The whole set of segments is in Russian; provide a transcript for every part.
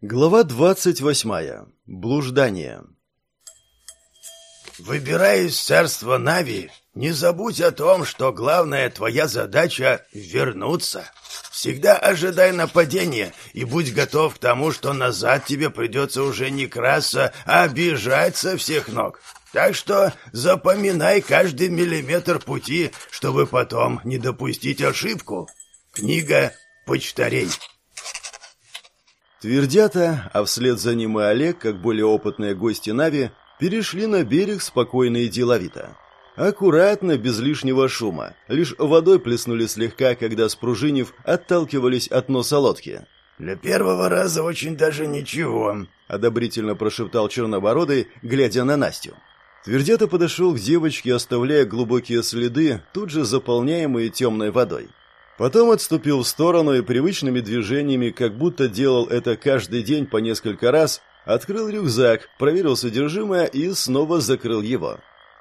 Глава 28. Блуждание. Выбираясь из царства Нави, не забудь о том, что главная твоя задача — вернуться. Всегда ожидай нападения и будь готов к тому, что назад тебе придется уже не краса, а бежать со всех ног. Так что запоминай каждый миллиметр пути, чтобы потом не допустить ошибку. Книга почтарей. Твердята, а вслед за ним и Олег, как более опытные гости Нави, перешли на берег спокойно и деловито. Аккуратно, без лишнего шума. Лишь водой плеснули слегка, когда, спружинив, отталкивались от носа лодки. «Для первого раза очень даже ничего», — одобрительно прошептал Чернобородый, глядя на Настю. Твердята подошел к девочке, оставляя глубокие следы, тут же заполняемые темной водой. Потом отступил в сторону и привычными движениями, как будто делал это каждый день по несколько раз, открыл рюкзак, проверил содержимое и снова закрыл его.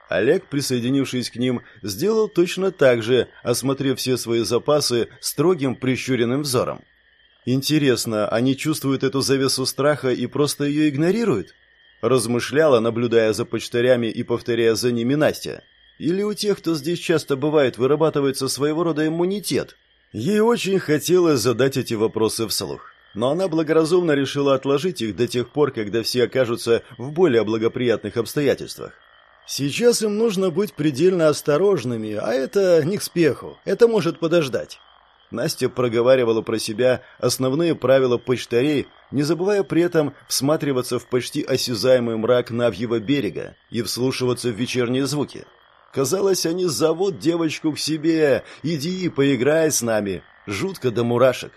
Олег, присоединившись к ним, сделал точно так же, осмотрев все свои запасы строгим прищуренным взором. Интересно, они чувствуют эту завесу страха и просто ее игнорируют? Размышляла, наблюдая за почтарями и повторяя за ними Настя. Или у тех, кто здесь часто бывает, вырабатывается своего рода иммунитет? Ей очень хотелось задать эти вопросы вслух, но она благоразумно решила отложить их до тех пор, когда все окажутся в более благоприятных обстоятельствах. Сейчас им нужно быть предельно осторожными, а это не к спеху, это может подождать. Настя проговаривала про себя основные правила почтарей, не забывая при этом всматриваться в почти осязаемый мрак Навьего берега и вслушиваться в вечерние звуки. Казалось, они зовут девочку к себе. Иди, поиграй с нами. Жутко до мурашек.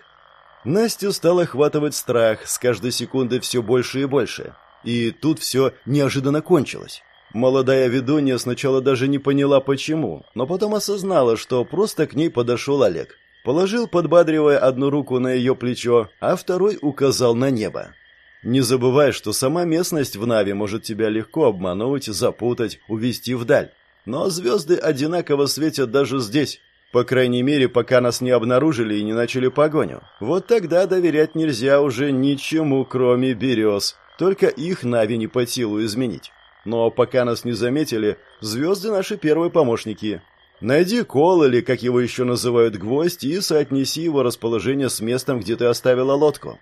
Настю стал охватывать страх, с каждой секунды все больше и больше. И тут все неожиданно кончилось. Молодая ведунья сначала даже не поняла почему, но потом осознала, что просто к ней подошел Олег. Положил, подбадривая одну руку на ее плечо, а второй указал на небо. Не забывай, что сама местность в Нави может тебя легко обмануть, запутать, увести вдаль. Но звезды одинаково светят даже здесь. По крайней мере, пока нас не обнаружили и не начали погоню. Вот тогда доверять нельзя уже ничему, кроме берез. Только их Нави не по силу изменить. Но пока нас не заметили, звезды наши первые помощники. Найди кол или, как его еще называют, гвоздь и соотнеси его расположение с местом, где ты оставила лодку.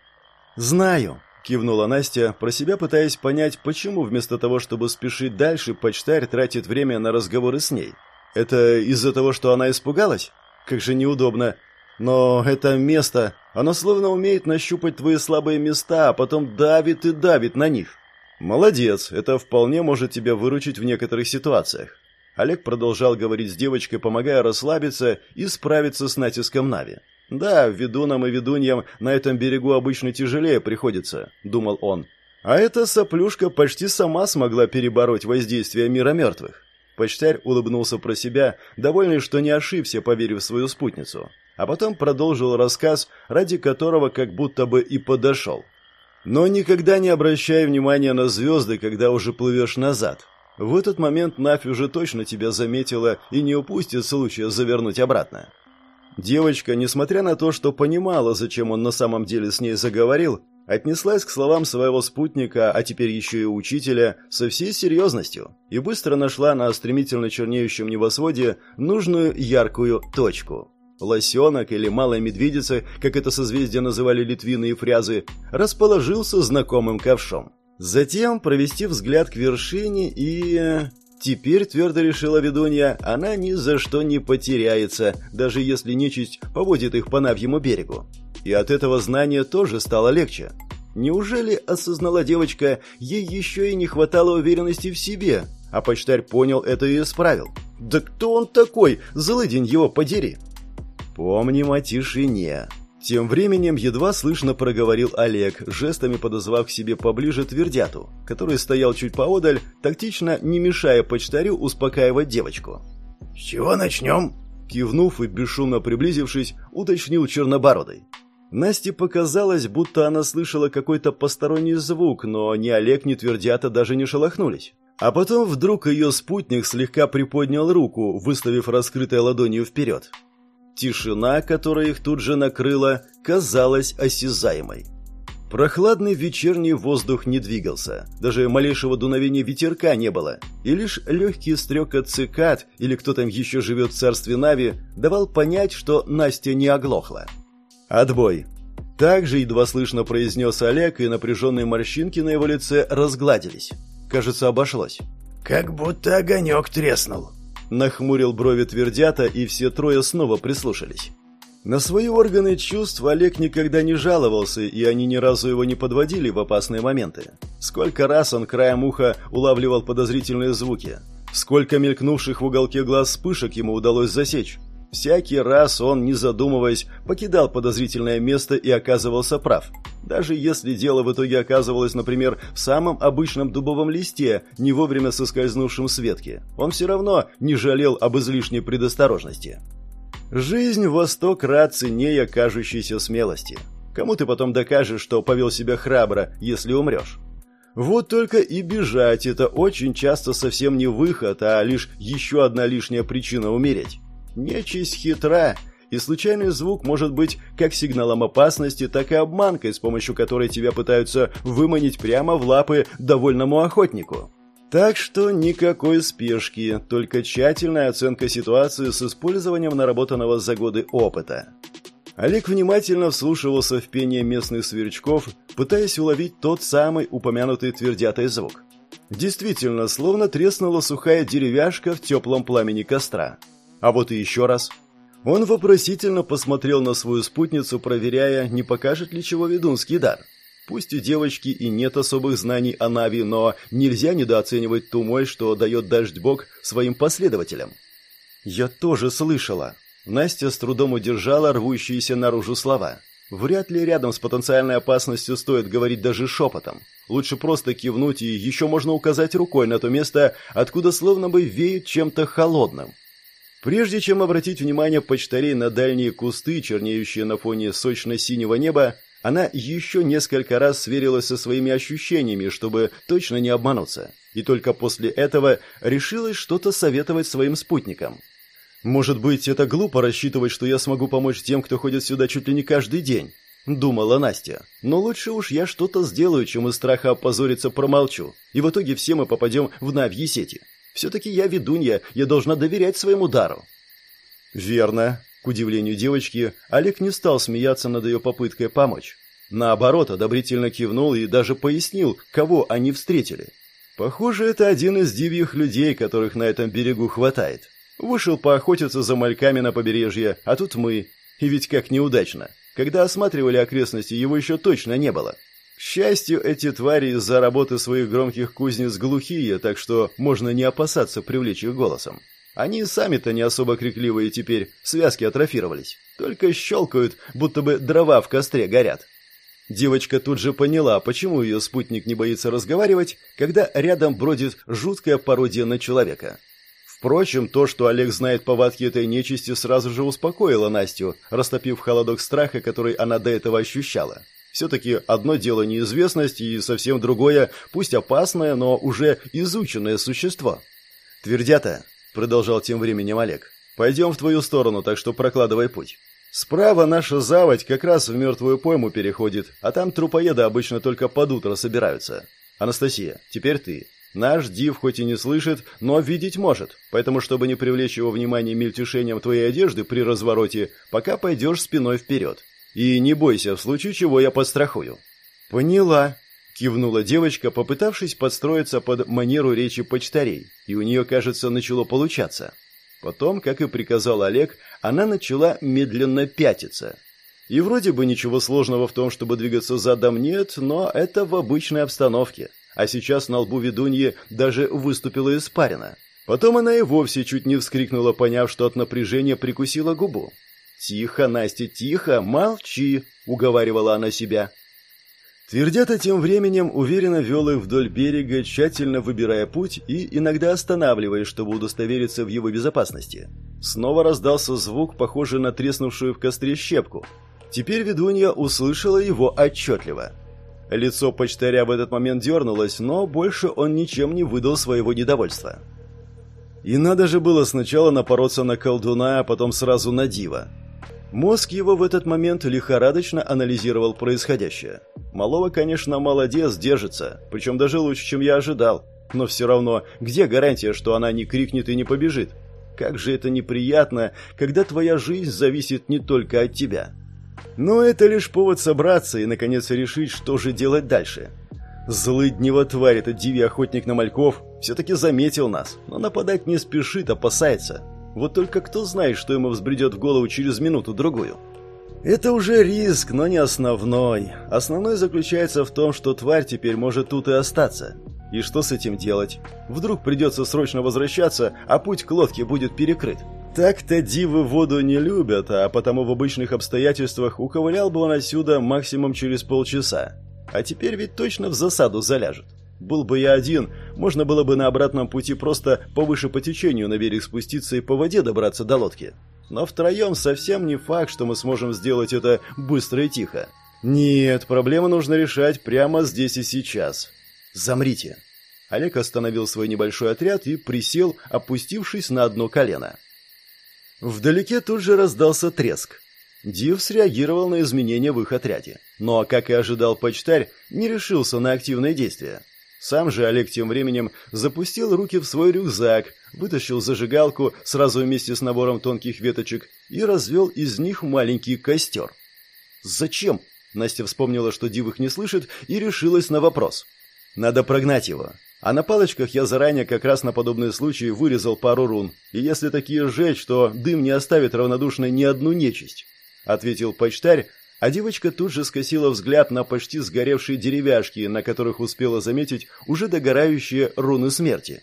Знаю, Кивнула Настя, про себя пытаясь понять, почему вместо того, чтобы спешить дальше, почтарь тратит время на разговоры с ней. Это из-за того, что она испугалась? Как же неудобно. Но это место, оно словно умеет нащупать твои слабые места, а потом давит и давит на них. Молодец, это вполне может тебя выручить в некоторых ситуациях. Олег продолжал говорить с девочкой, помогая расслабиться и справиться с натиском Нави. Да, ведунам и ведуньям на этом берегу обычно тяжелее приходится, думал он. А эта соплюшка почти сама смогла перебороть воздействие мира мертвых. Почтарь улыбнулся про себя, довольный, что не ошибся, поверив в свою спутницу. А потом продолжил рассказ, ради которого как будто бы и подошел. Но никогда не обращай внимания на звезды, когда уже плывешь назад. В этот момент Нафь уже точно тебя заметила и не упустит случая завернуть обратно. Девочка, несмотря на то, что понимала, зачем он на самом деле с ней заговорил, отнеслась к словам своего спутника, а теперь еще и учителя, со всей серьезностью и быстро нашла на стремительно чернеющем небосводе нужную яркую точку. Лосенок или малая медведица, как это созвездие называли литвины и фрязы, расположился знакомым ковшом. Затем провести взгляд к вершине и... Теперь, твердо решила ведунья, она ни за что не потеряется, даже если нечисть поводит их по Навьему берегу. И от этого знания тоже стало легче. Неужели, осознала девочка, ей еще и не хватало уверенности в себе, а почтарь понял это и исправил? Да кто он такой? Злыдень его подери! Помним о тишине. Тем временем едва слышно проговорил Олег, жестами подозвав к себе поближе твердяту, который стоял чуть поодаль, тактично не мешая почтарю успокаивать девочку. «С чего начнем?» Кивнув и бесшумно приблизившись, уточнил Чернобородый. Насте показалось, будто она слышала какой-то посторонний звук, но ни Олег, ни Твердята даже не шелохнулись. А потом вдруг ее спутник слегка приподнял руку, выставив раскрытой ладонью вперед. Тишина, которая их тут же накрыла, казалась осязаемой. Прохладный вечерний воздух не двигался, даже малейшего дуновения ветерка не было, и лишь легкий стрекот цикад, или кто там еще живет в царстве Нави, давал понять, что Настя не оглохла. «Отбой!» Также едва слышно произнес Олег, и напряженные морщинки на его лице разгладились. Кажется, обошлось. «Как будто огонек треснул», — нахмурил брови твердята, и все трое снова прислушались. На свои органы чувств Олег никогда не жаловался, и они ни разу его не подводили в опасные моменты. Сколько раз он краем уха улавливал подозрительные звуки. Сколько мелькнувших в уголке глаз вспышек ему удалось засечь. Всякий раз он, не задумываясь, покидал подозрительное место и оказывался прав. Даже если дело в итоге оказывалось, например, в самом обычном дубовом листе, не вовремя соскользнувшем с ветки, он все равно не жалел об излишней предосторожности. Жизнь во сто крат ценнее кажущейся смелости. Кому ты потом докажешь, что повел себя храбро, если умрешь? Вот только и бежать это очень часто совсем не выход, а лишь еще одна лишняя причина умереть. Нечисть хитра, и случайный звук может быть как сигналом опасности, так и обманкой, с помощью которой тебя пытаются выманить прямо в лапы довольному охотнику. Так что никакой спешки, только тщательная оценка ситуации с использованием наработанного за годы опыта. Олег внимательно вслушивался в пение местных сверчков, пытаясь уловить тот самый упомянутый твердятый звук. Действительно, словно треснула сухая деревяшка в теплом пламени костра. А вот и еще раз. Он вопросительно посмотрел на свою спутницу, проверяя, не покажет ли чего ведунский дар. Пусть у девочки и нет особых знаний о Нави, но нельзя недооценивать ту мощь, что дает дождь бог своим последователям. Я тоже слышала. Настя с трудом удержала рвущиеся наружу слова. Вряд ли рядом с потенциальной опасностью стоит говорить даже шепотом. Лучше просто кивнуть, и еще можно указать рукой на то место, откуда словно бы веет чем-то холодным. Прежде чем обратить внимание почтарей на дальние кусты, чернеющие на фоне сочно-синего неба, она еще несколько раз сверилась со своими ощущениями, чтобы точно не обмануться, и только после этого решилась что-то советовать своим спутникам. «Может быть, это глупо рассчитывать, что я смогу помочь тем, кто ходит сюда чуть ли не каждый день?» — думала Настя. «Но лучше уж я что-то сделаю, чем из страха опозориться промолчу, и в итоге все мы попадем в навьи сети. Все-таки я ведунья, я должна доверять своему дару». «Верно», к удивлению девочки, Олег не стал смеяться над ее попыткой помочь. Наоборот, одобрительно кивнул и даже пояснил, кого они встретили. Похоже, это один из дивьих людей, которых на этом берегу хватает. Вышел поохотиться за мальками на побережье, а тут мы. И ведь как неудачно. Когда осматривали окрестности, его еще точно не было. К счастью, эти твари из-за работы своих громких кузнец глухие, так что можно не опасаться привлечь их голосом. Они сами-то не особо крикливые теперь, связки атрофировались. Только щелкают, будто бы дрова в костре горят. Девочка тут же поняла, почему ее спутник не боится разговаривать, когда рядом бродит жуткая пародия на человека. Впрочем, то, что Олег знает повадки этой нечисти, сразу же успокоило Настю, растопив холодок страха, который она до этого ощущала. Все-таки одно дело неизвестность, и совсем другое, пусть опасное, но уже изученное существо. Твердята, продолжал тем временем Олег. Пойдем в твою сторону, так что прокладывай путь. Справа наша заводь как раз в мертвую пойму переходит, а там трупоеды обычно только под утро собираются. Анастасия, теперь ты. Наш див хоть и не слышит, но видеть может, поэтому, чтобы не привлечь его внимание мельтешением твоей одежды при развороте, пока пойдешь спиной вперед. И не бойся, в случае чего я подстрахую». «Поняла», Кивнула девочка, попытавшись подстроиться под манеру речи почтарей, и у нее, кажется, начало получаться. Потом, как и приказал Олег, она начала медленно пятиться. И вроде бы ничего сложного в том, чтобы двигаться задом нет, но это в обычной обстановке. А сейчас на лбу ведуньи даже выступила испарина. Потом она и вовсе чуть не вскрикнула, поняв, что от напряжения прикусила губу. «Тихо, Настя, тихо, молчи!» — уговаривала она себя. Твердята тем временем уверенно вел их вдоль берега, тщательно выбирая путь и иногда останавливаясь, чтобы удостовериться в его безопасности. Снова раздался звук, похожий на треснувшую в костре щепку. Теперь ведунья услышала его отчетливо. Лицо почтаря в этот момент дернулось, но больше он ничем не выдал своего недовольства. И надо же было сначала напороться на колдуна, а потом сразу на дива. Мозг его в этот момент лихорадочно анализировал происходящее. Малова, конечно, молодец, держится, причем даже лучше, чем я ожидал. Но все равно, где гарантия, что она не крикнет и не побежит? Как же это неприятно, когда твоя жизнь зависит не только от тебя. Но это лишь повод собраться и, наконец, решить, что же делать дальше. Злыднева тварь, этот дивий охотник на мальков, все-таки заметил нас, но нападать не спешит, опасается. Вот только кто знает, что ему взбредет в голову через минуту-другую. Это уже риск, но не основной. Основной заключается в том, что тварь теперь может тут и остаться. И что с этим делать? Вдруг придется срочно возвращаться, а путь к лодке будет перекрыт. Так-то дивы воду не любят, а потому в обычных обстоятельствах уковылял бы он отсюда максимум через полчаса. А теперь ведь точно в засаду заляжет. Был бы я один, можно было бы на обратном пути просто повыше по течению на берег спуститься и по воде добраться до лодки. Но втроем совсем не факт, что мы сможем сделать это быстро и тихо. Нет, проблему нужно решать прямо здесь и сейчас. Замрите. Олег остановил свой небольшой отряд и присел, опустившись на одно колено. Вдалеке тут же раздался треск. Див среагировал на изменения в их отряде. Но, как и ожидал почтарь, не решился на активные действия. Сам же Олег тем временем запустил руки в свой рюкзак, вытащил зажигалку сразу вместе с набором тонких веточек и развел из них маленький костер. «Зачем?» Настя вспомнила, что Див их не слышит, и решилась на вопрос. «Надо прогнать его. А на палочках я заранее как раз на подобные случаи вырезал пару рун, и если такие сжечь, то дым не оставит равнодушной ни одну нечисть», — ответил почтарь, а девочка тут же скосила взгляд на почти сгоревшие деревяшки, на которых успела заметить уже догорающие руны смерти.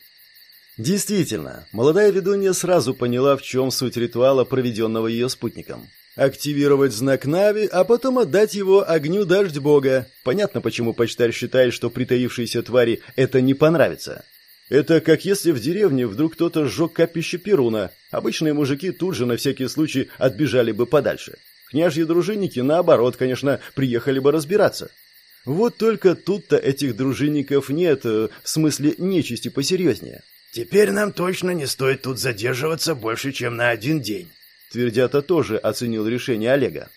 Действительно, молодая ведунья сразу поняла, в чем суть ритуала, проведенного ее спутником. Активировать знак Нави, а потом отдать его огню дождь бога. Понятно, почему почтарь считает, что притаившейся твари это не понравится. Это как если в деревне вдруг кто-то сжег капище Перуна. Обычные мужики тут же на всякий случай отбежали бы подальше. Княжьи дружинники, наоборот, конечно, приехали бы разбираться. Вот только тут-то этих дружинников нет, э, в смысле нечисти посерьезнее. «Теперь нам точно не стоит тут задерживаться больше, чем на один день», Твердята тоже оценил решение Олега.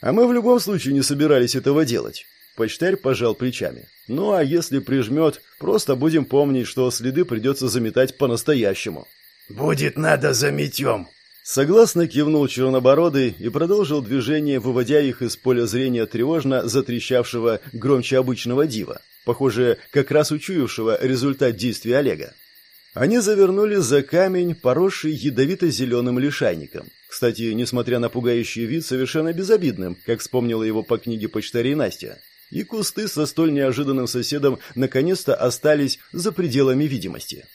А мы в любом случае не собирались этого делать. Почтарь пожал плечами. Ну а если прижмет, просто будем помнить, что следы придется заметать по-настоящему. «Будет надо заметем», Согласно кивнул Чернобородый и продолжил движение, выводя их из поля зрения тревожно затрещавшего громче обычного дива, похоже, как раз учуявшего результат действия Олега. Они завернули за камень, поросший ядовито-зеленым лишайником. Кстати, несмотря на пугающий вид, совершенно безобидным, как вспомнила его по книге почтарей Настя. И кусты со столь неожиданным соседом наконец-то остались за пределами видимости.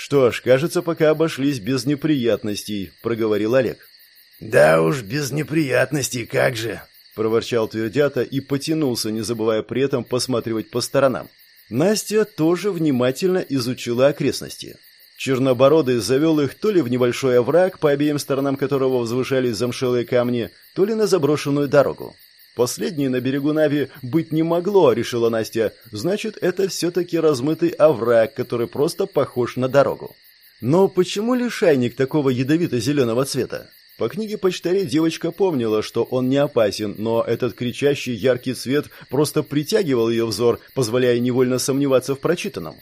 «Что ж, кажется, пока обошлись без неприятностей», — проговорил Олег. «Да уж, без неприятностей, как же!» — проворчал Твердята и потянулся, не забывая при этом посматривать по сторонам. Настя тоже внимательно изучила окрестности. Чернобородый завел их то ли в небольшой овраг, по обеим сторонам которого возвышались замшелые камни, то ли на заброшенную дорогу. Последней на берегу Нави быть не могло, решила Настя. Значит, это все-таки размытый овраг, который просто похож на дорогу. Но почему лишайник такого ядовито-зеленого цвета? По книге почтарей девочка помнила, что он не опасен, но этот кричащий яркий цвет просто притягивал ее взор, позволяя невольно сомневаться в прочитанном.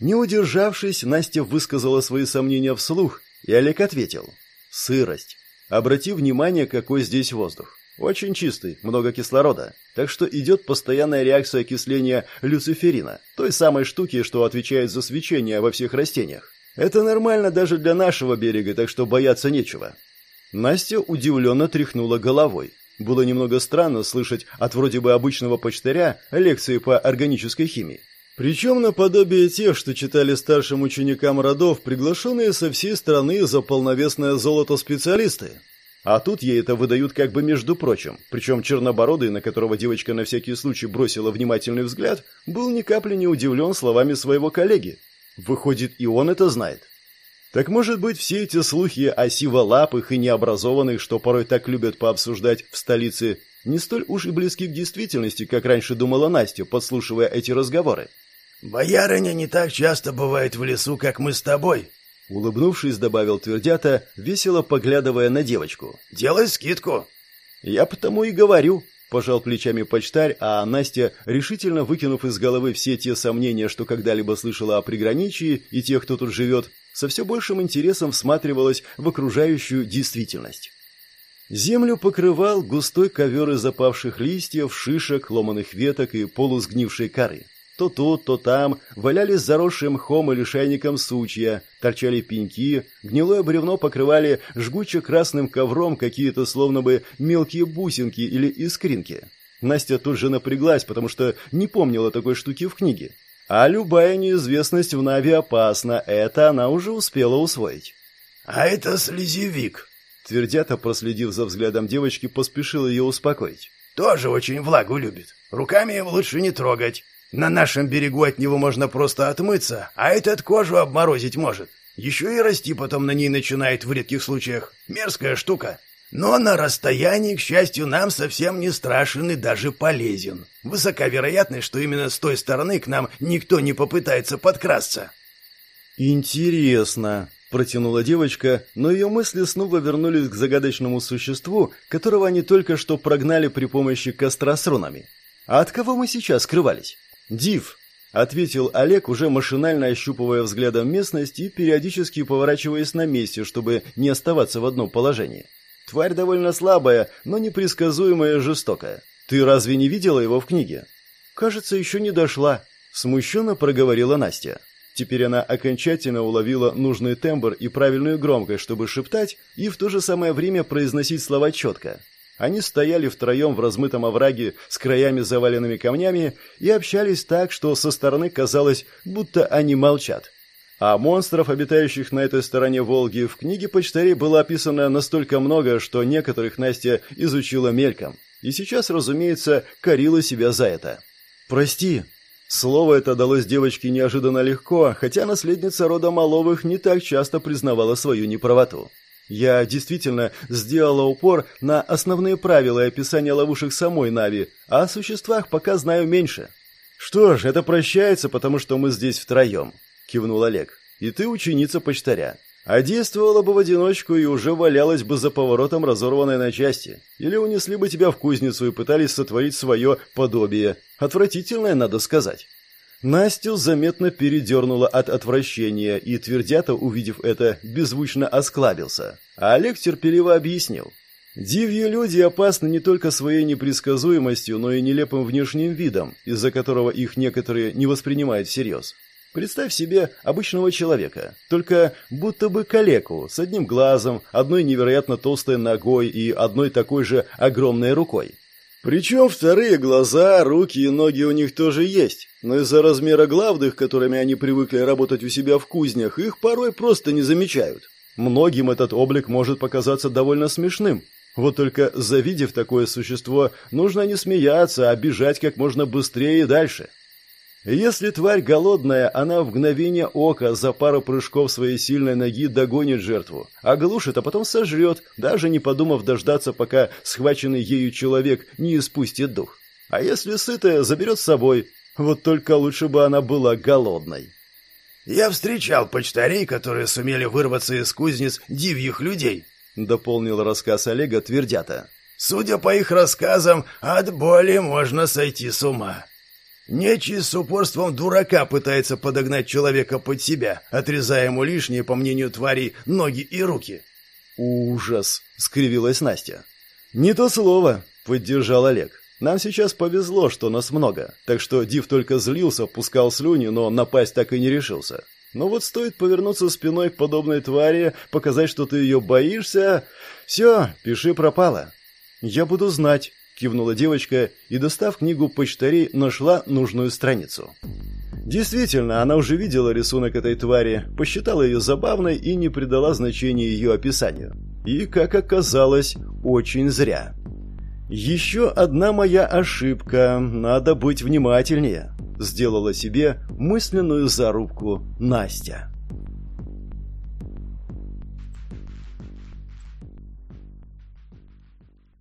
Не удержавшись, Настя высказала свои сомнения вслух, и Олег ответил. «Сырость. Обрати внимание, какой здесь воздух. Очень чистый, много кислорода. Так что идет постоянная реакция окисления люциферина, той самой штуки, что отвечает за свечение во всех растениях. Это нормально даже для нашего берега, так что бояться нечего. Настя удивленно тряхнула головой. Было немного странно слышать от вроде бы обычного почтаря лекции по органической химии. Причем наподобие тех, что читали старшим ученикам родов, приглашенные со всей страны за полновесное золото специалисты. А тут ей это выдают как бы между прочим. Причем чернобородый, на которого девочка на всякий случай бросила внимательный взгляд, был ни капли не удивлен словами своего коллеги. Выходит, и он это знает. Так может быть, все эти слухи о сиволапых и необразованных, что порой так любят пообсуждать в столице, не столь уж и близки к действительности, как раньше думала Настя, подслушивая эти разговоры. «Боярыня не так часто бывает в лесу, как мы с тобой», Улыбнувшись, добавил твердята, весело поглядывая на девочку. «Делай скидку!» «Я потому и говорю», – пожал плечами почтарь, а Настя, решительно выкинув из головы все те сомнения, что когда-либо слышала о приграничии и тех, кто тут живет, со все большим интересом всматривалась в окружающую действительность. Землю покрывал густой ковер из запавших листьев, шишек, ломаных веток и полусгнившей коры. То тут, то там валялись заросшим мхом и лишайником сучья, торчали пеньки, гнилое бревно покрывали жгуче-красным ковром какие-то словно бы мелкие бусинки или искринки. Настя тут же напряглась, потому что не помнила такой штуки в книге. А любая неизвестность в Нави опасна, это она уже успела усвоить. «А это слезевик», Твердята, проследив за взглядом девочки, поспешил ее успокоить. «Тоже очень влагу любит. Руками его лучше не трогать. На нашем берегу от него можно просто отмыться, а этот кожу обморозить может. Еще и расти потом на ней начинает в редких случаях. Мерзкая штука. Но на расстоянии, к счастью, нам совсем не страшен и даже полезен. Высока вероятность, что именно с той стороны к нам никто не попытается подкрасться». «Интересно», Протянула девочка, но ее мысли снова вернулись к загадочному существу, которого они только что прогнали при помощи костра с рунами. А от кого мы сейчас скрывались? Див, ответил Олег, уже машинально ощупывая взглядом местность и периодически поворачиваясь на месте, чтобы не оставаться в одном положении. Тварь довольно слабая, но непредсказуемая и жестокая. Ты разве не видела его в книге? Кажется, еще не дошла, смущенно проговорила Настя. Теперь она окончательно уловила нужный тембр и правильную громкость, чтобы шептать и в то же самое время произносить слова четко. Они стояли втроем в размытом овраге с краями заваленными камнями и общались так, что со стороны казалось, будто они молчат. А монстров, обитающих на этой стороне Волги, в книге почтарей было описано настолько много, что некоторых Настя изучила мельком. И сейчас, разумеется, корила себя за это. «Прости», Слово это далось девочке неожиданно легко, хотя наследница рода Маловых не так часто признавала свою неправоту. Я действительно сделала упор на основные правила и описание ловушек самой Нави, а о существах пока знаю меньше. Что ж, это прощается, потому что мы здесь втроем, кивнул Олег. И ты ученица почтаря. А действовала бы в одиночку и уже валялась бы за поворотом, разорванной на части. Или унесли бы тебя в кузницу и пытались сотворить свое подобие. Отвратительное, надо сказать. Настю заметно передернуло от отвращения, и Твердята, увидев это, беззвучно осклабился. А Олег терпеливо объяснил. Дивьи люди опасны не только своей непредсказуемостью, но и нелепым внешним видом, из-за которого их некоторые не воспринимают всерьез. Представь себе обычного человека, только будто бы калеку, с одним глазом, одной невероятно толстой ногой и одной такой же огромной рукой. Причем вторые глаза, руки и ноги у них тоже есть, но из-за размера главных, которыми они привыкли работать у себя в кузнях, их порой просто не замечают. Многим этот облик может показаться довольно смешным. Вот только завидев такое существо, нужно не смеяться, а бежать как можно быстрее и дальше. Если тварь голодная, она в мгновение ока за пару прыжков своей сильной ноги догонит жертву, оглушит, а потом сожрет, даже не подумав дождаться, пока схваченный ею человек не испустит дух. А если сытая, заберет с собой. Вот только лучше бы она была голодной. «Я встречал почтарей, которые сумели вырваться из кузнец дивьих людей», — дополнил рассказ Олега твердята. «Судя по их рассказам, от боли можно сойти с ума». Нечисть с упорством дурака пытается подогнать человека под себя, отрезая ему лишние, по мнению твари, ноги и руки. «Ужас!» — скривилась Настя. «Не то слово!» — поддержал Олег. «Нам сейчас повезло, что нас много, так что Див только злился, пускал слюни, но напасть так и не решился. Но вот стоит повернуться спиной к подобной твари, показать, что ты ее боишься... Все, пиши пропало. Я буду знать, кивнула девочка и, достав книгу почтарей, нашла нужную страницу. Действительно, она уже видела рисунок этой твари, посчитала ее забавной и не придала значения ее описанию. И, как оказалось, очень зря. «Еще одна моя ошибка. Надо быть внимательнее», — сделала себе мысленную зарубку Настя.